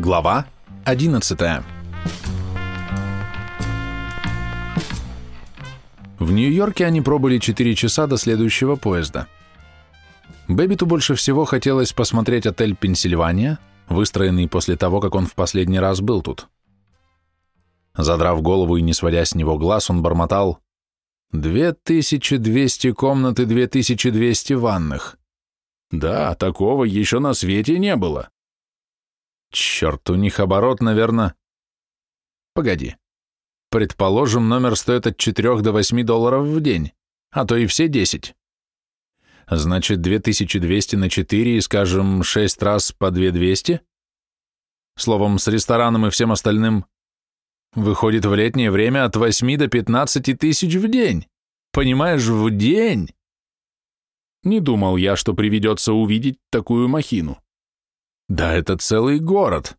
Глава 11 В Нью-Йорке они пробыли 4 часа до следующего поезда. Бэббиту больше всего хотелось посмотреть отель «Пенсильвания», выстроенный после того, как он в последний раз был тут. Задрав голову и не сводя с него глаз, он бормотал «2200 комнат и 2200 ванных». Да, такого еще на свете не было. Черт, у них оборот, наверное... Погоди. Предположим, номер стоит от 4 до 8 долларов в день, а то и все 10. Значит, 2200 на 4 и, скажем, 6 раз по 2200? Словом, с рестораном и всем остальным выходит в летнее время от 8 до 15 тысяч в день. Понимаешь, в день. Не думал я, что приведется увидеть такую махину. Да это целый город.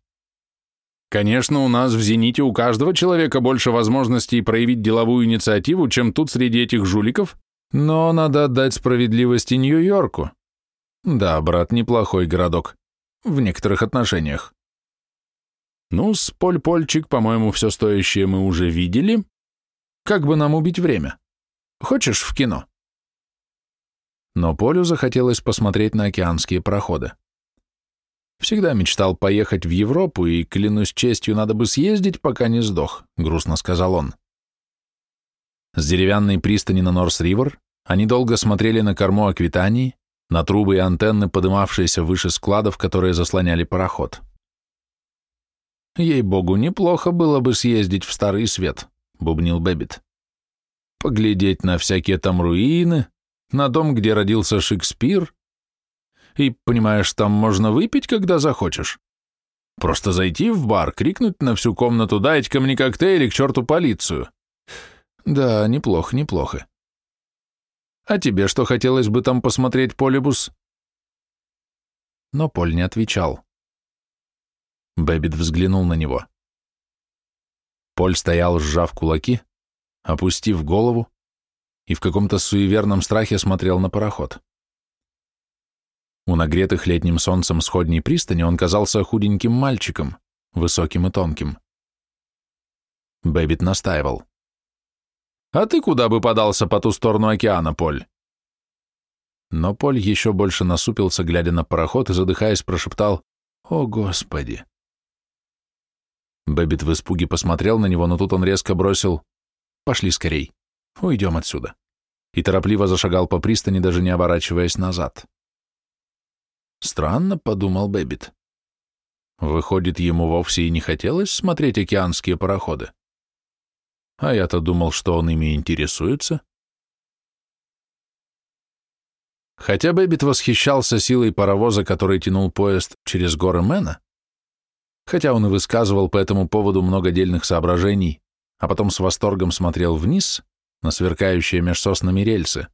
Конечно, у нас в «Зените» у каждого человека больше возможностей проявить деловую инициативу, чем тут среди этих жуликов, но надо отдать справедливости Нью-Йорку. Да, брат, неплохой городок. В некоторых отношениях. Ну, с Поль-Польчик, по-моему, все стоящее мы уже видели. Как бы нам убить время? Хочешь в кино? Но Полю захотелось посмотреть на океанские проходы. Всегда мечтал поехать в Европу, и, клянусь честью, надо бы съездить, пока не сдох, грустно сказал он. С деревянной пристани на Норс-Ривер они долго смотрели на корму Аквитании, на трубы и антенны, подымавшиеся выше складов, которые заслоняли пароход. «Ей-богу, неплохо было бы съездить в Старый Свет», — бубнил Бэббит. «Поглядеть на всякие там руины, на дом, где родился Шекспир, и, понимаешь, там можно выпить, когда захочешь. Просто зайти в бар, крикнуть на всю комнату «Дайте-ка мне коктейль и к черту полицию». Да, неплохо, неплохо. А тебе что хотелось бы там посмотреть, Полибус? Но Поль не отвечал. Бэббит взглянул на него. Поль стоял, сжав кулаки, опустив голову, и в каком-то суеверном страхе смотрел на пароход. У нагретых летним солнцем сходней пристани он казался худеньким мальчиком, высоким и тонким. Бэббит настаивал. «А ты куда бы подался по ту сторону океана, Поль?» Но Поль еще больше насупился, глядя на пароход, и, задыхаясь, прошептал «О, Господи!». Бэббит в испуге посмотрел на него, но тут он резко бросил «Пошли скорей, уйдем отсюда», и торопливо зашагал по пристани, даже не оборачиваясь назад. Странно, подумал Бэббит. Выходит, ему вовсе и не хотелось смотреть океанские пароходы. А я-то думал, что он ими интересуется. Хотя Бэббит восхищался силой паровоза, который тянул поезд через горы Мэна, хотя он и высказывал по этому поводу много дельных соображений, а потом с восторгом смотрел вниз на сверкающие меж рельсы,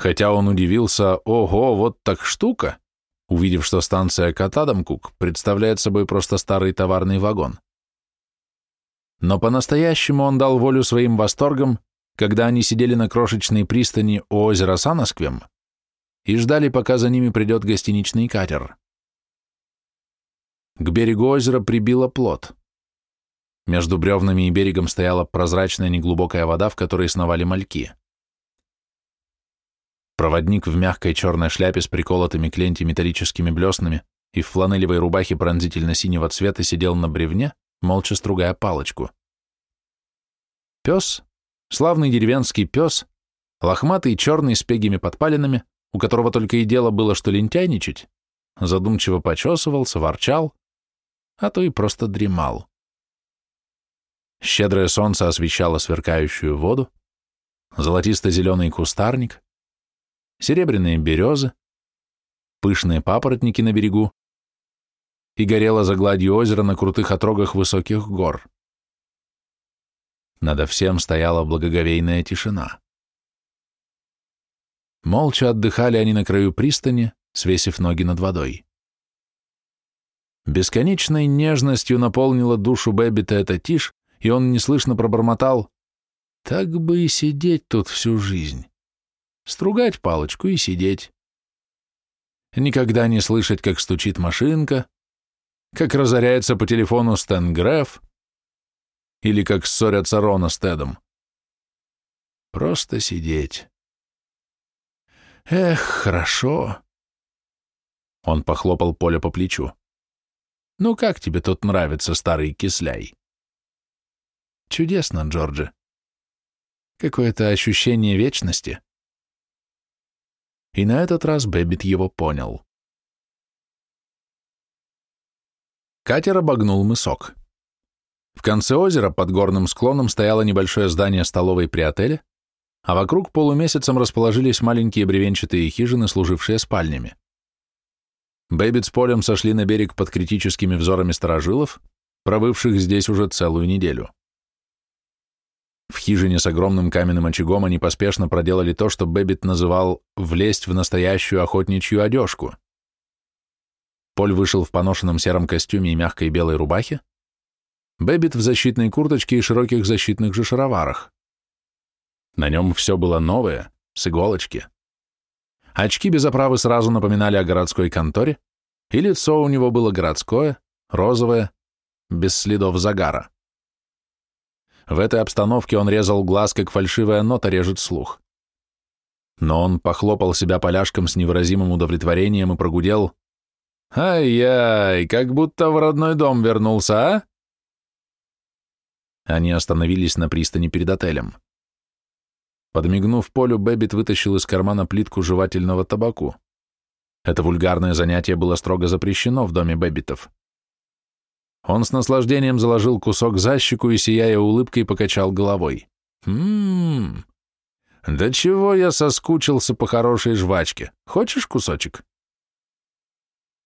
Хотя он удивился, ого, вот так штука, увидев, что станция Катадамкук представляет собой просто старый товарный вагон. Но по-настоящему он дал волю своим восторгам, когда они сидели на крошечной пристани у озера Санасквем и ждали, пока за ними придет гостиничный катер. К берегу озера прибило плот. Между бревнами и берегом стояла прозрачная неглубокая вода, в которой сновали мальки. Проводник в мягкой черной шляпе с приколотыми к ленте металлическими блеснами и в фланелевой рубахе пронзительно-синего цвета сидел на бревне, молча стругая палочку. Пес, славный деревенский пес, лохматый черный с пегими подпалинами, у которого только и дело было, что лентяйничать, задумчиво почесывался, ворчал, а то и просто дремал. Щедрое солнце освещало сверкающую воду, золотисто-зеленый кустарник, серебряные березы, пышные папоротники на берегу и горело за гладью озера на крутых отрогах высоких гор. Надо всем стояла благоговейная тишина. Молча отдыхали они на краю пристани, свесив ноги над водой. Бесконечной нежностью наполнила душу Бэббита эта тишь, и он неслышно пробормотал «Так бы и сидеть тут всю жизнь» стругать палочку и сидеть. Никогда не слышать, как стучит машинка, как разоряется по телефону Стэн Греф или как ссорятся Рона с Тедом. Просто сидеть. Эх, хорошо. Он похлопал Поля по плечу. Ну как тебе тут нравится, старый кисляй? Чудесно, Джорджи. Какое-то ощущение вечности. И на этот раз Бэббит его понял. Катер обогнул мысок. В конце озера под горным склоном стояло небольшое здание столовой при отеле, а вокруг полумесяцем расположились маленькие бревенчатые хижины, служившие спальнями. Бэббит с Полем сошли на берег под критическими взорами сторожилов, пробывших здесь уже целую неделю. В хижине с огромным каменным очагом они поспешно проделали то, что Бэббит называл «влезть в настоящую охотничью одежку». Поль вышел в поношенном сером костюме и мягкой белой рубахе, Бэббит в защитной курточке и широких защитных же шароварах. На нем все было новое, с иголочки. Очки без оправы сразу напоминали о городской конторе, и лицо у него было городское, розовое, без следов загара. В этой обстановке он резал глаз, как фальшивая нота режет слух. Но он похлопал себя по ляжкам с невыразимым удовлетворением и прогудел «Ай-яй, как будто в родной дом вернулся, а?» Они остановились на пристани перед отелем. Подмигнув Полю, Бэббит вытащил из кармана плитку жевательного табаку. Это вульгарное занятие было строго запрещено в доме Бэббитов. Он с наслаждением заложил кусок за щеку и, сияя улыбкой, покачал головой. «Ммм, до чего я соскучился по хорошей жвачке. Хочешь кусочек?»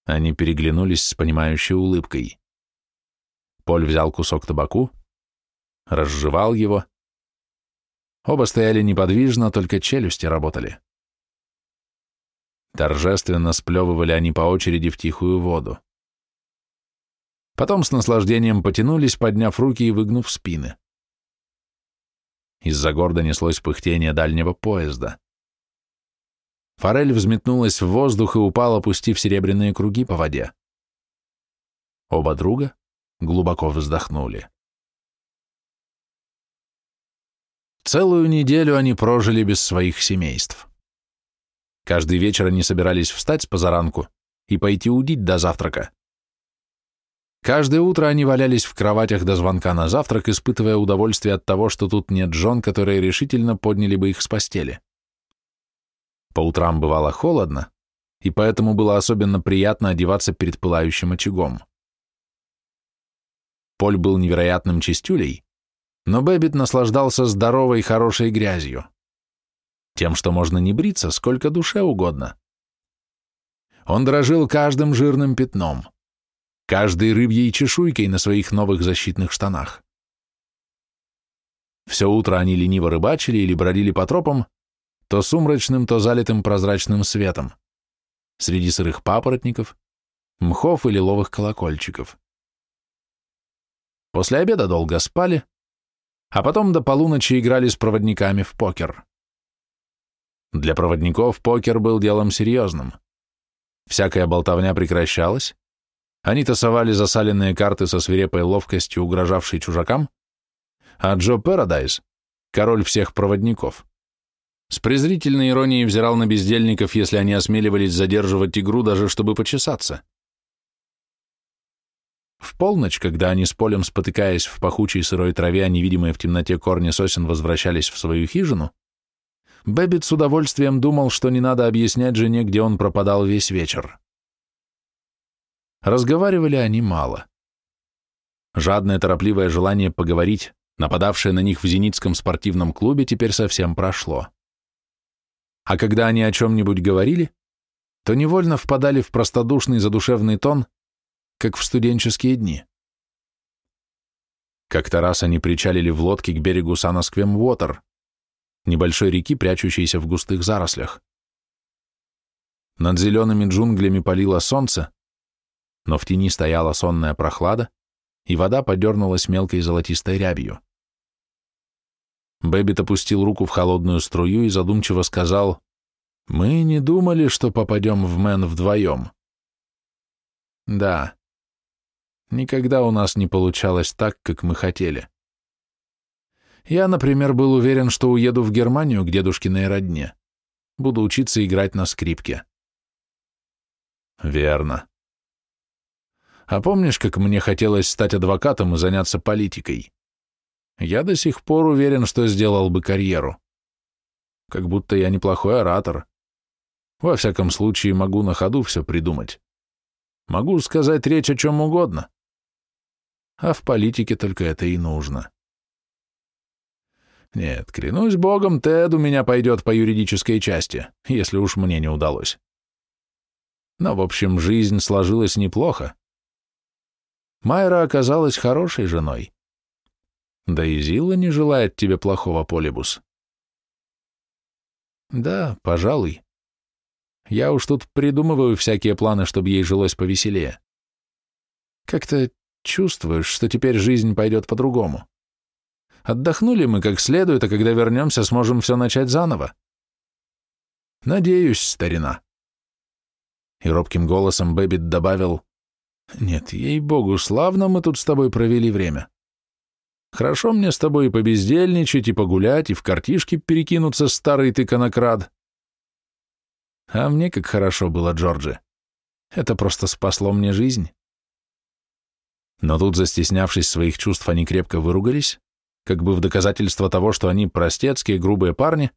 Они переглянулись с понимающей улыбкой. Поль взял кусок табаку, разжевал его. Оба стояли неподвижно, только челюсти работали. Торжественно сплевывали они по очереди в тихую воду. Потом с наслаждением потянулись, подняв руки и выгнув спины. Из-за горда неслось пыхтение дальнего поезда. Форель взметнулась в воздух и упала, опустив серебряные круги по воде. Оба друга глубоко вздохнули. Целую неделю они прожили без своих семейств. Каждый вечер они собирались встать с позаранку и пойти удить до завтрака. Каждое утро они валялись в кроватях до звонка на завтрак, испытывая удовольствие от того, что тут нет жен, которые решительно подняли бы их с постели. По утрам бывало холодно, и поэтому было особенно приятно одеваться перед пылающим очагом. Поль был невероятным чистюлей, но Бэббит наслаждался здоровой хорошей грязью. Тем, что можно не бриться, сколько душе угодно. Он дорожил каждым жирным пятном, каждой рыбьей чешуйкой на своих новых защитных штанах. Все утро они лениво рыбачили или бродили по тропам, то сумрачным, то залитым прозрачным светом, среди сырых папоротников, мхов и лиловых колокольчиков. После обеда долго спали, а потом до полуночи играли с проводниками в покер. Для проводников покер был делом серьезным. Всякая болтовня прекращалась, они тасовали засаленные карты со свирепой ловкостью, угрожавшей чужакам, а Джо Парадайз, король всех проводников, с презрительной иронией взирал на бездельников, если они осмеливались задерживать игру, даже чтобы почесаться. В полночь, когда они с Полем, спотыкаясь в пахучей сырой траве, о невидимые в темноте корни сосен возвращались в свою хижину, Бэббит с удовольствием думал, что не надо объяснять жене, где он пропадал весь вечер. Разговаривали они мало. Жадное торопливое желание поговорить, нападавшее на них в зенитском спортивном клубе, теперь совсем прошло. А когда они о чем-нибудь говорили, то невольно впадали в простодушный задушевный тон, как в студенческие дни. Как-то раз они причалили в лодке к берегу Санасквем-Уотер, небольшой реки, прячущейся в густых зарослях. Над зелеными джунглями палило солнце, но в тени стояла сонная прохлада, и вода подернулась мелкой золотистой рябью. Бэббит опустил руку в холодную струю и задумчиво сказал, «Мы не думали, что попадем в Мэн вдвоем». «Да, Никогда у нас не получалось так, как мы хотели. Я, например, был уверен, что уеду в Германию к дедушкиной родне. Буду учиться играть на скрипке. Верно. А помнишь, как мне хотелось стать адвокатом и заняться политикой? Я до сих пор уверен, что сделал бы карьеру. Как будто я неплохой оратор. Во всяком случае, могу на ходу все придумать. Могу сказать речь о чем угодно. А в политике только это и нужно. Нет, клянусь богом, Тед у меня пойдет по юридической части, если уж мне не удалось. Но, в общем, жизнь сложилась неплохо. Майра оказалась хорошей женой. Да и Зилла не желает тебе плохого, Полибус. Да, пожалуй. Я уж тут придумываю всякие планы, чтобы ей жилось повеселее. Как-то чувствуешь, что теперь жизнь пойдет по-другому. Отдохнули мы как следует, а когда вернемся, сможем все начать заново. Надеюсь, старина. И робким голосом Бэббит добавил, «Нет, ей-богу, славно мы тут с тобой провели время. Хорошо мне с тобой и побездельничать, и погулять, и в картишки перекинуться, старый ты конокрад. А мне как хорошо было, Джорджи. Это просто спасло мне жизнь». Но тут, застеснявшись своих чувств, они крепко выругались, как бы в доказательство того, что они простецкие, грубые парни,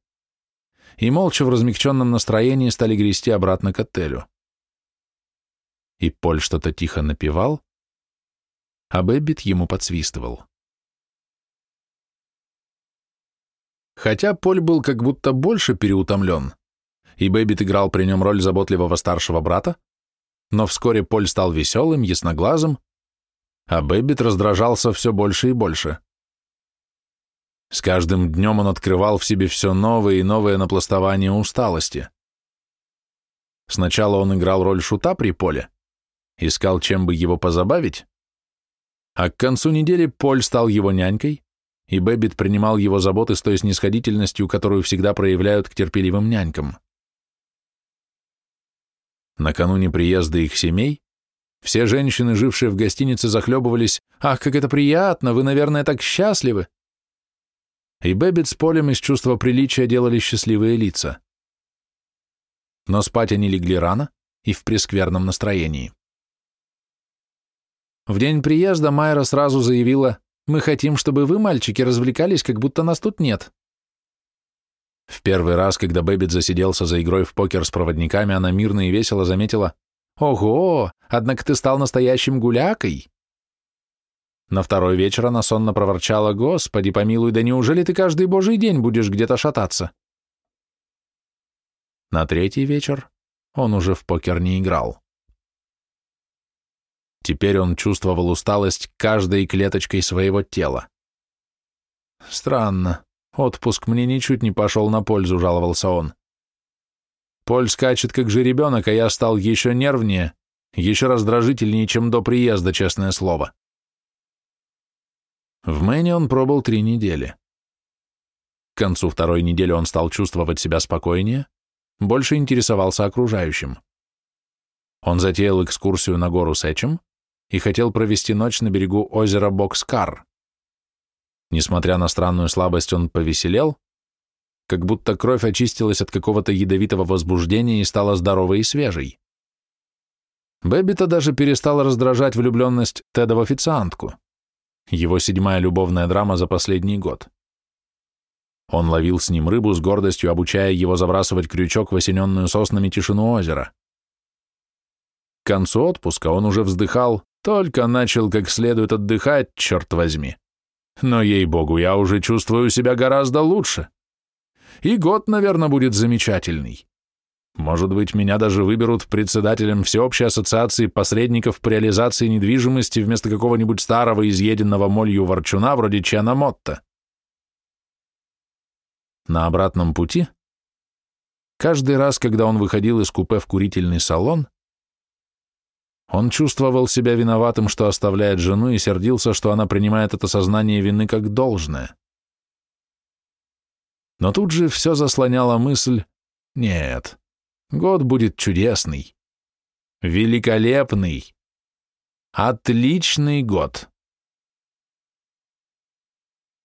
и молча в размягченном настроении стали грести обратно к отелю. И Поль что-то тихо напевал, а Бэббит ему подсвистывал. Хотя Поль был как будто больше переутомлен, и Бэббит играл при нем роль заботливого старшего брата, но вскоре Поль стал веселым, ясноглазым, а Бэббит раздражался все больше и больше. С каждым днем он открывал в себе все новые и новые напластования усталости. Сначала он играл роль шута при Поле, искал, чем бы его позабавить, а к концу недели Поль стал его нянькой, и Бэббит принимал его заботы с той снисходительностью, которую всегда проявляют к терпеливым нянькам. Накануне приезда их семей все женщины, жившие в гостинице, захлебывались «Ах, как это приятно! Вы, наверное, так счастливы!» и Бэббит с Полем из чувства приличия делали счастливые лица. Но спать они легли рано и в прескверном настроении. В день приезда Майра сразу заявила, «Мы хотим, чтобы вы, мальчики, развлекались, как будто нас тут нет». В первый раз, когда Бэббит засиделся за игрой в покер с проводниками, она мирно и весело заметила, «Ого, однако ты стал настоящим гулякой!» На второй вечер она сонно проворчала, «Господи, помилуй, да неужели ты каждый божий день будешь где-то шататься?» На третий вечер он уже в покер не играл. Теперь он чувствовал усталость каждой клеточкой своего тела. «Странно, отпуск мне ничуть не пошел на пользу», — жаловался он. «Поль скачет, как же ребенок, а я стал еще нервнее, еще раздражительнее, чем до приезда, честное слово». В Мэне он пробыл три недели. К концу второй недели он стал чувствовать себя спокойнее, больше интересовался окружающим. Он затеял экскурсию на гору Сечем и хотел провести ночь на берегу озера Бокскар. Несмотря на странную слабость, он повеселел, как будто кровь очистилась от какого-то ядовитого возбуждения и стала здоровой и свежей. Бэббита даже перестала раздражать влюбленность Теда в официантку его седьмая любовная драма за последний год. Он ловил с ним рыбу с гордостью, обучая его забрасывать крючок в осененную соснами тишину озера. К концу отпуска он уже вздыхал, только начал как следует отдыхать, черт возьми. Но, ей-богу, я уже чувствую себя гораздо лучше. И год, наверное, будет замечательный. Может быть, меня даже выберут председателем Всеобщей ассоциации посредников по реализации недвижимости вместо какого-нибудь старого изъеденного молью ворчуна вроде Чена Мотта. На обратном пути, каждый раз, когда он выходил из купе в курительный салон, он чувствовал себя виноватым, что оставляет жену, и сердился, что она принимает это сознание вины как должное. Но тут же все заслоняла мысль «нет». Год будет чудесный, великолепный. Отличный год.